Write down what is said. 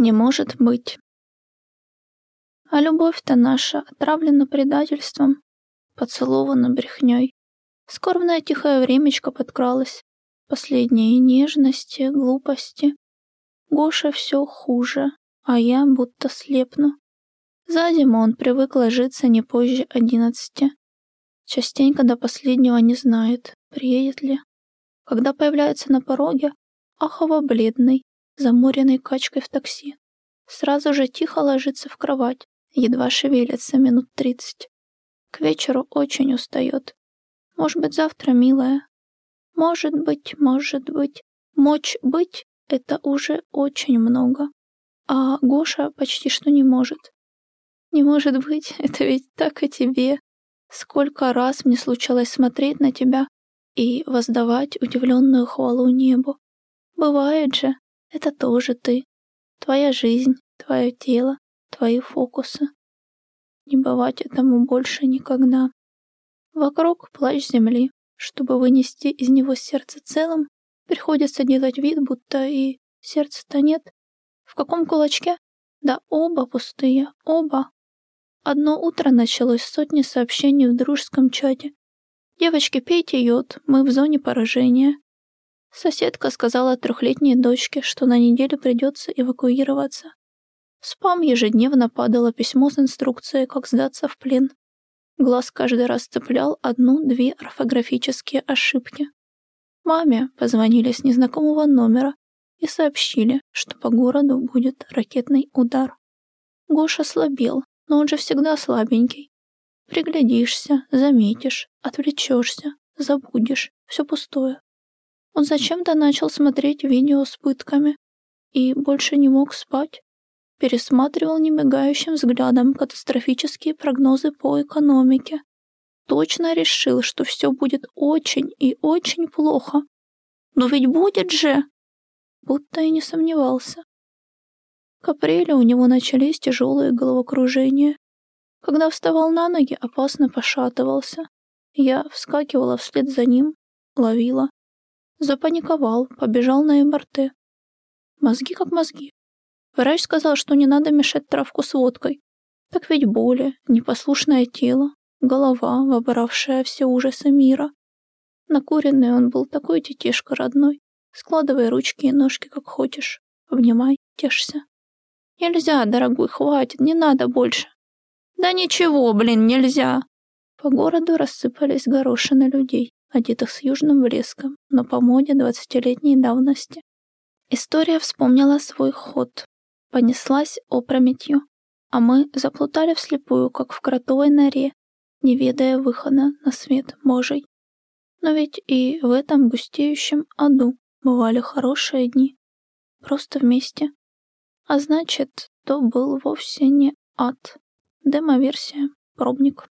Не может быть. А любовь-то наша отравлена предательством, поцелована брехней. Скорбное тихое времечко подкралось. Последние нежности, глупости. Гоша все хуже, а я будто слепну. За зиму он привык ложиться не позже одиннадцати. Частенько до последнего не знает, приедет ли. Когда появляется на пороге, ахово-бледный, заморенный качкой в такси. Сразу же тихо ложится в кровать, едва шевелится минут тридцать. К вечеру очень устает. Может быть, завтра, милая? Может быть, может быть. Мочь быть — это уже очень много. А Гоша почти что не может. Не может быть, это ведь так о тебе. Сколько раз мне случалось смотреть на тебя и воздавать удивленную хвалу небу. Бывает же, это тоже ты. Твоя жизнь, твое тело, твои фокусы. Не бывать этому больше никогда. Вокруг плащ земли. Чтобы вынести из него сердце целым, приходится делать вид, будто и сердца-то нет. В каком кулачке? Да оба пустые, оба. Одно утро началось сотни сообщений в дружеском чате. «Девочки, пейте йод, мы в зоне поражения». Соседка сказала трехлетней дочке, что на неделю придется эвакуироваться. В спам ежедневно падало письмо с инструкцией, как сдаться в плен. Глаз каждый раз цеплял одну-две орфографические ошибки. Маме позвонили с незнакомого номера и сообщили, что по городу будет ракетный удар. Гоша слабел, но он же всегда слабенький. Приглядишься, заметишь, отвлечешься, забудешь, все пустое. Он зачем-то начал смотреть видео с пытками и больше не мог спать. Пересматривал немигающим взглядом катастрофические прогнозы по экономике. Точно решил, что все будет очень и очень плохо. Но ведь будет же! Будто и не сомневался. К апрелю у него начались тяжелые головокружения. Когда вставал на ноги, опасно пошатывался. Я вскакивала вслед за ним, ловила. Запаниковал, побежал на МРТ. Мозги как мозги. Врач сказал, что не надо мешать травку с водкой. Так ведь боли, непослушное тело, голова, вобравшая все ужасы мира. Накуренный он был такой детишка родной. Складывай ручки и ножки, как хочешь. Обнимай, тешься. Нельзя, дорогой, хватит, не надо больше. Да ничего, блин, нельзя. По городу рассыпались горошины людей, одетых с южным блеском, но по моде двадцатилетней давности. История вспомнила свой ход. Понеслась опрометью, а мы заплутали вслепую, как в кротовой норе, не ведая выхода на свет Божий. Но ведь и в этом густеющем аду бывали хорошие дни. Просто вместе, а значит, то был вовсе не ад. Демо-версия, пробник.